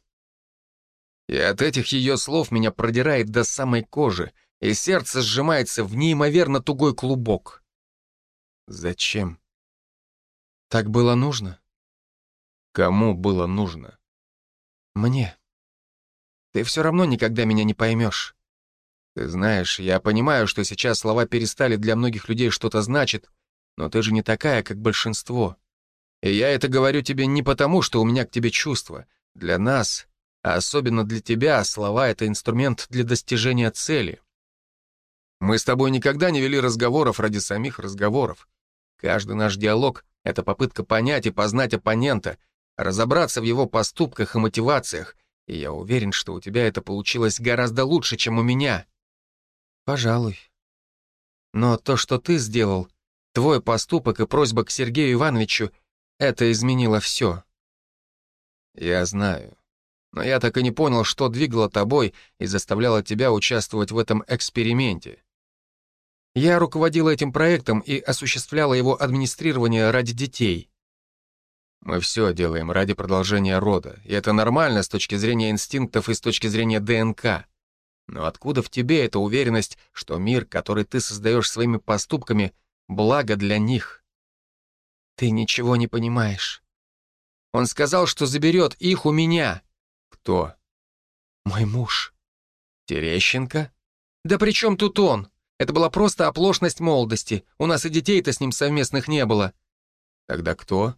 И от этих ее слов меня продирает до самой кожи, и сердце сжимается в неимоверно тугой клубок. Зачем? Так было нужно? Кому было нужно? Мне. Ты все равно никогда меня не поймешь. Ты знаешь, я понимаю, что сейчас слова перестали для многих людей что-то значить, но ты же не такая, как большинство. И я это говорю тебе не потому, что у меня к тебе чувства. Для нас, а особенно для тебя, слова — это инструмент для достижения цели. Мы с тобой никогда не вели разговоров ради самих разговоров. Каждый наш диалог — это попытка понять и познать оппонента, разобраться в его поступках и мотивациях, и я уверен, что у тебя это получилось гораздо лучше, чем у меня. Пожалуй. Но то, что ты сделал, Твой поступок и просьба к Сергею Ивановичу — это изменило все. Я знаю. Но я так и не понял, что двигало тобой и заставляло тебя участвовать в этом эксперименте. Я руководила этим проектом и осуществляла его администрирование ради детей. Мы все делаем ради продолжения рода, и это нормально с точки зрения инстинктов и с точки зрения ДНК. Но откуда в тебе эта уверенность, что мир, который ты создаешь своими поступками, благо для них. Ты ничего не понимаешь. Он сказал, что заберет их у меня. Кто? Мой муж. Терещенко? Да при чем тут он? Это была просто оплошность молодости. У нас и детей-то с ним совместных не было. Тогда кто?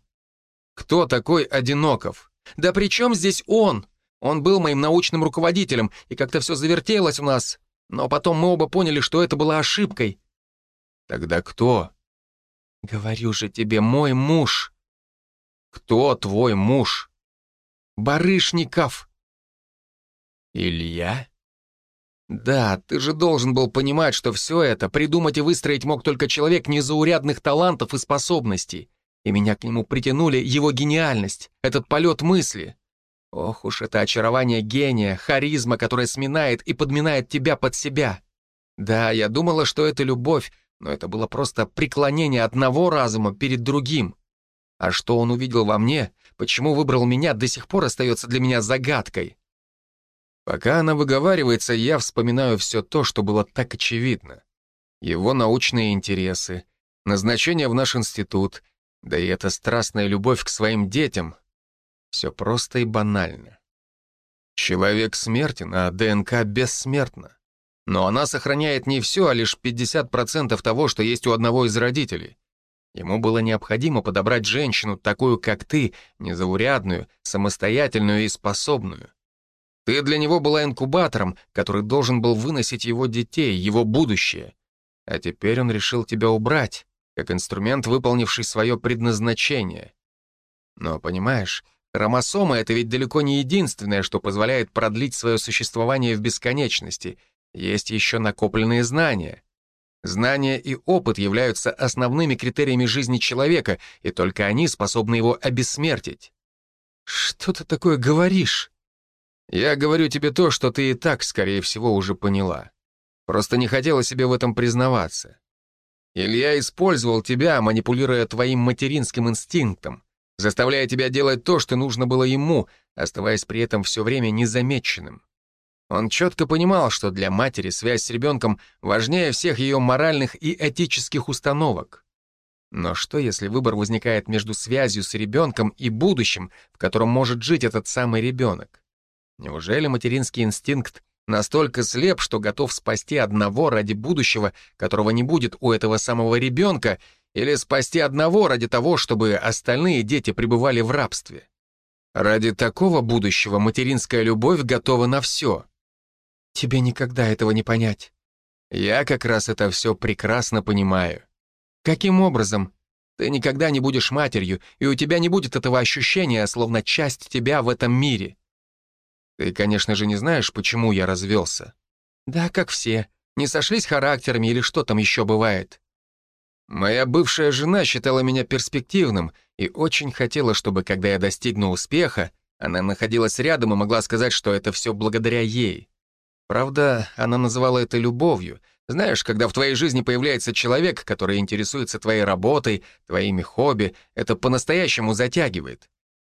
Кто такой Одиноков? Да при чем здесь он? Он был моим научным руководителем, и как-то все завертелось у нас. Но потом мы оба поняли, что это была ошибкой. Тогда кто? Говорю же тебе, мой муж. Кто твой муж? Барышников. Илья? Да, ты же должен был понимать, что все это придумать и выстроить мог только человек незаурядных талантов и способностей. И меня к нему притянули его гениальность, этот полет мысли. Ох уж это очарование гения, харизма, которая сминает и подминает тебя под себя. Да, я думала, что это любовь, но это было просто преклонение одного разума перед другим. А что он увидел во мне, почему выбрал меня, до сих пор остается для меня загадкой. Пока она выговаривается, я вспоминаю все то, что было так очевидно. Его научные интересы, назначение в наш институт, да и эта страстная любовь к своим детям. Все просто и банально. Человек смертен, а ДНК бессмертна. Но она сохраняет не все, а лишь 50% того, что есть у одного из родителей. Ему было необходимо подобрать женщину, такую, как ты, незаурядную, самостоятельную и способную. Ты для него была инкубатором, который должен был выносить его детей, его будущее. А теперь он решил тебя убрать, как инструмент, выполнивший свое предназначение. Но, понимаешь, хромосома — это ведь далеко не единственное, что позволяет продлить свое существование в бесконечности. Есть еще накопленные знания. Знания и опыт являются основными критериями жизни человека, и только они способны его обессмертить. Что ты такое говоришь? Я говорю тебе то, что ты и так, скорее всего, уже поняла. Просто не хотела себе в этом признаваться. Илья использовал тебя, манипулируя твоим материнским инстинктом, заставляя тебя делать то, что нужно было ему, оставаясь при этом все время незамеченным. Он четко понимал, что для матери связь с ребенком важнее всех ее моральных и этических установок. Но что, если выбор возникает между связью с ребенком и будущим, в котором может жить этот самый ребенок? Неужели материнский инстинкт настолько слеп, что готов спасти одного ради будущего, которого не будет у этого самого ребенка, или спасти одного ради того, чтобы остальные дети пребывали в рабстве? Ради такого будущего материнская любовь готова на все. Тебе никогда этого не понять. Я как раз это все прекрасно понимаю. Каким образом? Ты никогда не будешь матерью, и у тебя не будет этого ощущения, словно часть тебя в этом мире. Ты, конечно же, не знаешь, почему я развелся. Да, как все. Не сошлись характерами или что там еще бывает. Моя бывшая жена считала меня перспективным и очень хотела, чтобы, когда я достигну успеха, она находилась рядом и могла сказать, что это все благодаря ей. Правда, она называла это любовью. Знаешь, когда в твоей жизни появляется человек, который интересуется твоей работой, твоими хобби, это по-настоящему затягивает.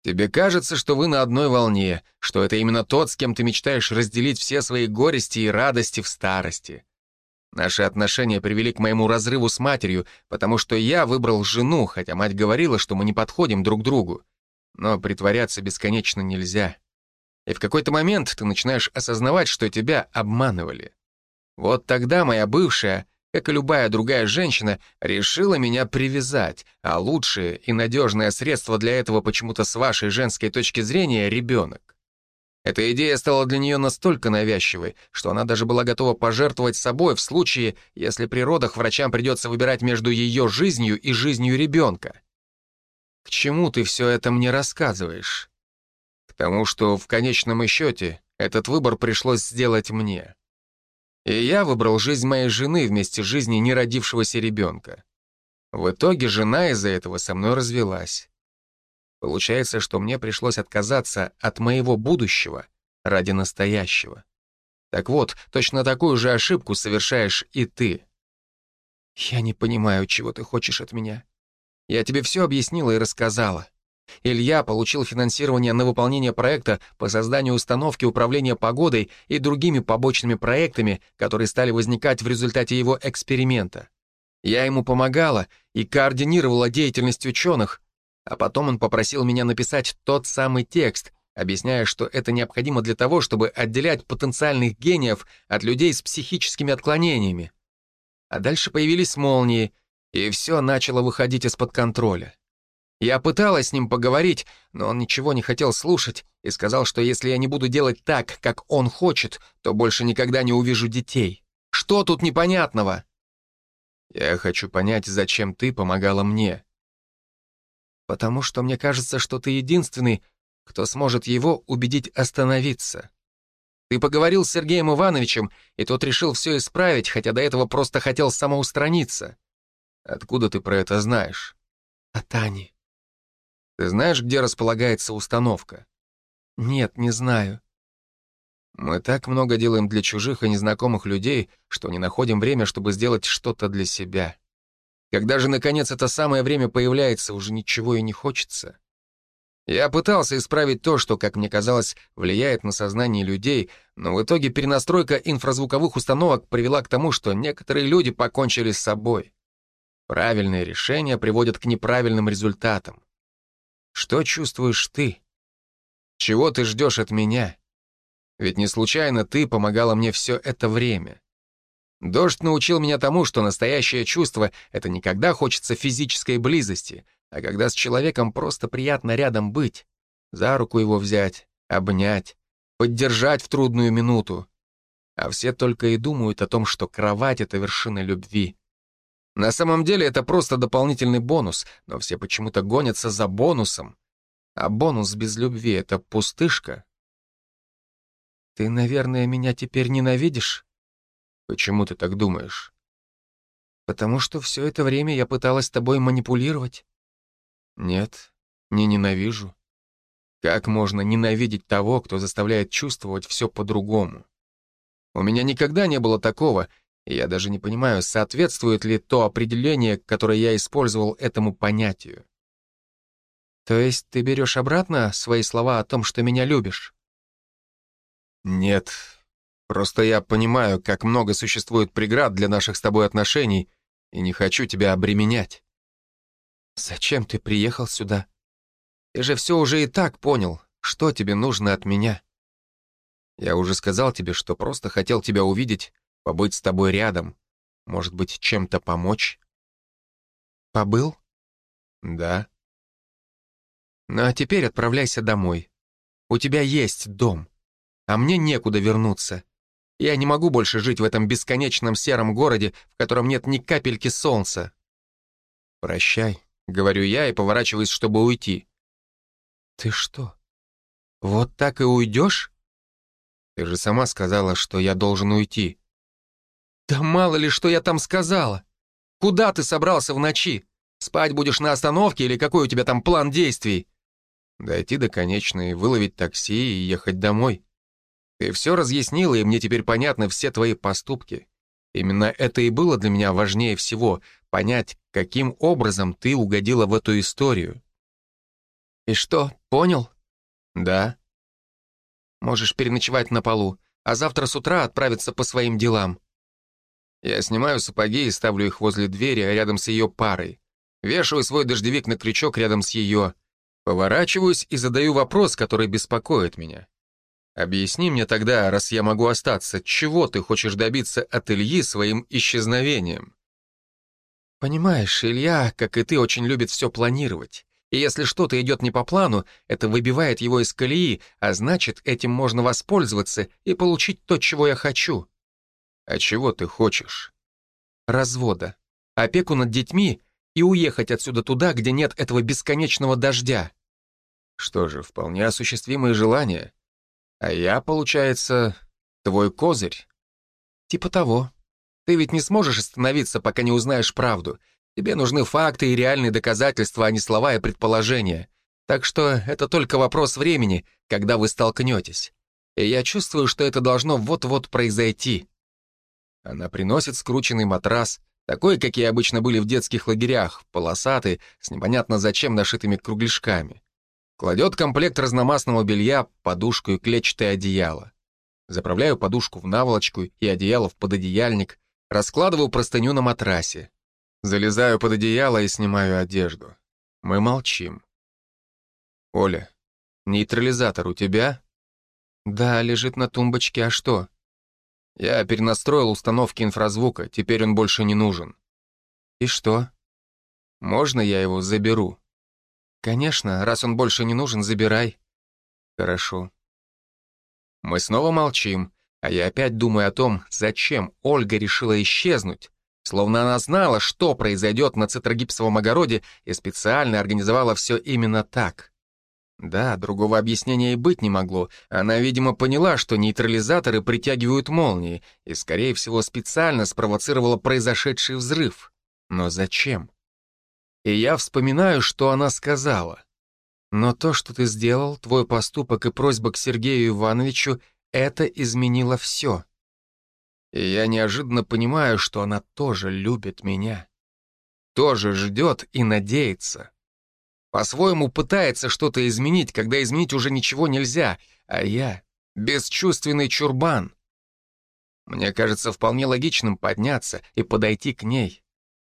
Тебе кажется, что вы на одной волне, что это именно тот, с кем ты мечтаешь разделить все свои горести и радости в старости. Наши отношения привели к моему разрыву с матерью, потому что я выбрал жену, хотя мать говорила, что мы не подходим друг другу. Но притворяться бесконечно нельзя. И в какой-то момент ты начинаешь осознавать, что тебя обманывали. Вот тогда моя бывшая как и любая другая женщина, решила меня привязать, а лучшее и надежное средство для этого почему-то с вашей женской точки зрения — ребенок. Эта идея стала для нее настолько навязчивой, что она даже была готова пожертвовать собой в случае, если при родах врачам придется выбирать между ее жизнью и жизнью ребенка. К чему ты все это мне рассказываешь? К тому, что в конечном счете этот выбор пришлось сделать мне. И я выбрал жизнь моей жены вместе с жизнью неродившегося ребенка. В итоге жена из-за этого со мной развелась. Получается, что мне пришлось отказаться от моего будущего ради настоящего. Так вот, точно такую же ошибку совершаешь и ты. Я не понимаю, чего ты хочешь от меня. Я тебе все объяснила и рассказала. Илья получил финансирование на выполнение проекта по созданию установки управления погодой и другими побочными проектами, которые стали возникать в результате его эксперимента. Я ему помогала и координировала деятельность ученых, а потом он попросил меня написать тот самый текст, объясняя, что это необходимо для того, чтобы отделять потенциальных гениев от людей с психическими отклонениями. А дальше появились молнии, и все начало выходить из-под контроля. Я пыталась с ним поговорить, но он ничего не хотел слушать и сказал, что если я не буду делать так, как он хочет, то больше никогда не увижу детей. Что тут непонятного? Я хочу понять, зачем ты помогала мне. Потому что мне кажется, что ты единственный, кто сможет его убедить остановиться. Ты поговорил с Сергеем Ивановичем, и тот решил все исправить, хотя до этого просто хотел самоустраниться. Откуда ты про это знаешь? От Ани. Ты знаешь, где располагается установка? Нет, не знаю. Мы так много делаем для чужих и незнакомых людей, что не находим время, чтобы сделать что-то для себя. Когда же, наконец, это самое время появляется, уже ничего и не хочется. Я пытался исправить то, что, как мне казалось, влияет на сознание людей, но в итоге перенастройка инфразвуковых установок привела к тому, что некоторые люди покончили с собой. Правильные решения приводят к неправильным результатам. Что чувствуешь ты? Чего ты ждешь от меня? Ведь не случайно ты помогала мне все это время. Дождь научил меня тому, что настоящее чувство — это не когда хочется физической близости, а когда с человеком просто приятно рядом быть, за руку его взять, обнять, поддержать в трудную минуту. А все только и думают о том, что кровать — это вершина любви. На самом деле это просто дополнительный бонус, но все почему-то гонятся за бонусом. А бонус без любви — это пустышка. «Ты, наверное, меня теперь ненавидишь?» «Почему ты так думаешь?» «Потому что все это время я пыталась тобой манипулировать». «Нет, не ненавижу. Как можно ненавидеть того, кто заставляет чувствовать все по-другому? У меня никогда не было такого, я даже не понимаю, соответствует ли то определение, которое я использовал этому понятию. То есть ты берешь обратно свои слова о том, что меня любишь? Нет, Просто я понимаю, как много существует преград для наших с тобой отношений, и не хочу тебя обременять. Зачем ты приехал сюда? Ты же все уже и так понял, что тебе нужно от меня. Я уже сказал тебе, что просто хотел тебя увидеть, побыть с тобой рядом, может быть, чем-то помочь. Побыл? Да. Ну а теперь отправляйся домой. У тебя есть дом, а мне некуда вернуться. Я не могу больше жить в этом бесконечном сером городе, в котором нет ни капельки солнца. «Прощай», — говорю я и поворачиваюсь, чтобы уйти. «Ты что, вот так и уйдешь?» «Ты же сама сказала, что я должен уйти». «Да мало ли, что я там сказала! Куда ты собрался в ночи? Спать будешь на остановке или какой у тебя там план действий?» «Дойти до конечной, выловить такси и ехать домой». Ты все разъяснила, и мне теперь понятны все твои поступки. Именно это и было для меня важнее всего — понять, каким образом ты угодила в эту историю. И что, понял? Да. Можешь переночевать на полу, а завтра с утра отправиться по своим делам. Я снимаю сапоги и ставлю их возле двери, а рядом с ее парой. Вешаю свой дождевик на крючок рядом с ее. Поворачиваюсь и задаю вопрос, который беспокоит меня. Объясни мне тогда, раз я могу остаться, чего ты хочешь добиться от Ильи своим исчезновением? Понимаешь, Илья, как и ты, очень любит все планировать. И если что-то идет не по плану, это выбивает его из колеи, а значит, этим можно воспользоваться и получить то, чего я хочу. А чего ты хочешь? Развода. Опеку над детьми и уехать отсюда туда, где нет этого бесконечного дождя. Что же, вполне осуществимые желания. А я, получается, твой козырь? Типа того. Ты ведь не сможешь остановиться, пока не узнаешь правду. Тебе нужны факты и реальные доказательства, а не слова и предположения. Так что это только вопрос времени, когда вы столкнетесь. И я чувствую, что это должно вот-вот произойти. Она приносит скрученный матрас, такой, какие обычно были в детских лагерях, полосатый, с непонятно зачем нашитыми кругляшками. Кладет комплект разномастного белья, подушку и клетчатое одеяло. Заправляю подушку в наволочку и одеяло в пододеяльник, раскладываю простыню на матрасе. Залезаю под одеяло и снимаю одежду. Мы молчим. «Оля, нейтрализатор у тебя?» «Да, лежит на тумбочке, а что?» «Я перенастроил установки инфразвука, теперь он больше не нужен». «И что?» «Можно я его заберу?» «Конечно, раз он больше не нужен, забирай». «Хорошо». Мы снова молчим, а я опять думаю о том, зачем Ольга решила исчезнуть, словно она знала, что произойдет на цитрогипсовом огороде и специально организовала все именно так. Да, другого объяснения и быть не могло. Она, видимо, поняла, что нейтрализаторы притягивают молнии, и, скорее всего, специально спровоцировала произошедший взрыв. Но зачем? И я вспоминаю, что она сказала. Но то, что ты сделал, твой поступок и просьба к Сергею Ивановичу — это изменило все. И я неожиданно понимаю, что она тоже любит меня. Тоже ждет и надеется. По-своему пытается что-то изменить, когда изменить уже ничего нельзя, а я — бесчувственный чурбан. Мне кажется вполне логичным подняться и подойти к ней.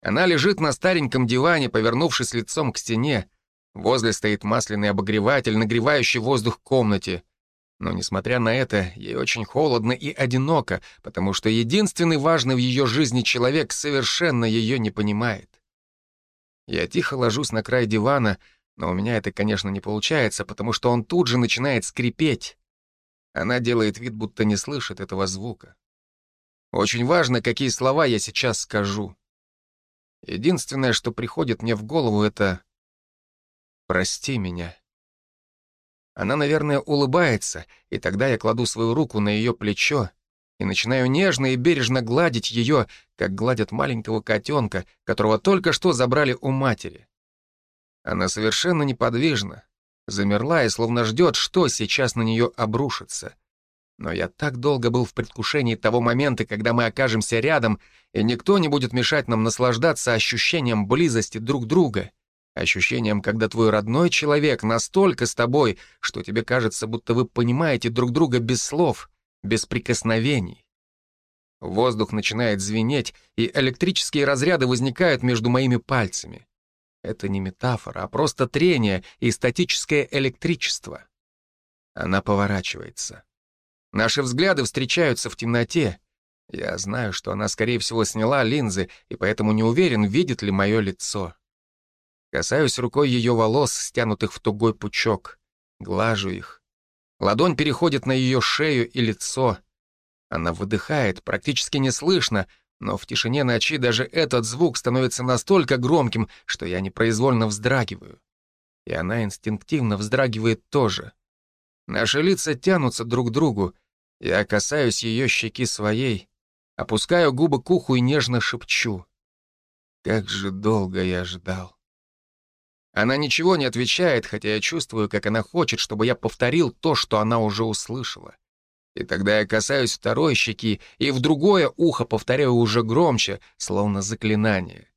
Она лежит на стареньком диване, повернувшись лицом к стене. Возле стоит масляный обогреватель, нагревающий воздух в комнате. Но, несмотря на это, ей очень холодно и одиноко, потому что единственный важный в ее жизни человек совершенно ее не понимает. Я тихо ложусь на край дивана, но у меня это, конечно, не получается, потому что он тут же начинает скрипеть. Она делает вид, будто не слышит этого звука. Очень важно, какие слова я сейчас скажу. Единственное, что приходит мне в голову, это «Прости меня». Она, наверное, улыбается, и тогда я кладу свою руку на ее плечо и начинаю нежно и бережно гладить ее, как гладят маленького котенка, которого только что забрали у матери. Она совершенно неподвижна, замерла и словно ждет, что сейчас на нее обрушится. Но я так долго был в предвкушении того момента, когда мы окажемся рядом, и никто не будет мешать нам наслаждаться ощущением близости друг друга. Ощущением, когда твой родной человек настолько с тобой, что тебе кажется, будто вы понимаете друг друга без слов, без прикосновений. Воздух начинает звенеть, и электрические разряды возникают между моими пальцами. Это не метафора, а просто трение и статическое электричество. Она поворачивается. Наши взгляды встречаются в темноте. Я знаю, что она, скорее всего, сняла линзы, и поэтому не уверен, видит ли мое лицо. Касаюсь рукой ее волос, стянутых в тугой пучок. Глажу их. Ладонь переходит на ее шею и лицо. Она выдыхает, практически не слышно, но в тишине ночи даже этот звук становится настолько громким, что я непроизвольно вздрагиваю. И она инстинктивно вздрагивает тоже. Наши лица тянутся друг к другу. Я касаюсь ее щеки своей, опускаю губы к уху и нежно шепчу. Как же долго я ждал. Она ничего не отвечает, хотя я чувствую, как она хочет, чтобы я повторил то, что она уже услышала. И тогда я касаюсь второй щеки и в другое ухо повторяю уже громче, словно заклинание.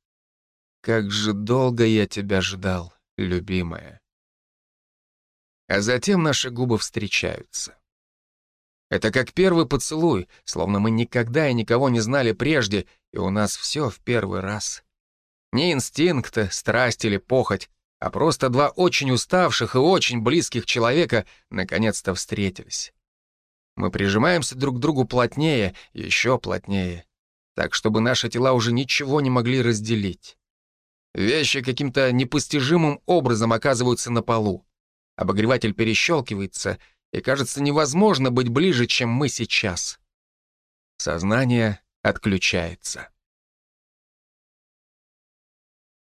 «Как же долго я тебя ждал, любимая». А затем наши губы встречаются. Это как первый поцелуй, словно мы никогда и никого не знали прежде, и у нас все в первый раз. Ни инстинкта, страсть или похоть, а просто два очень уставших и очень близких человека наконец-то встретились. Мы прижимаемся друг к другу плотнее, еще плотнее, так, чтобы наши тела уже ничего не могли разделить. Вещи каким-то непостижимым образом оказываются на полу. Обогреватель перещелкивается, и кажется невозможно быть ближе, чем мы сейчас. Сознание отключается.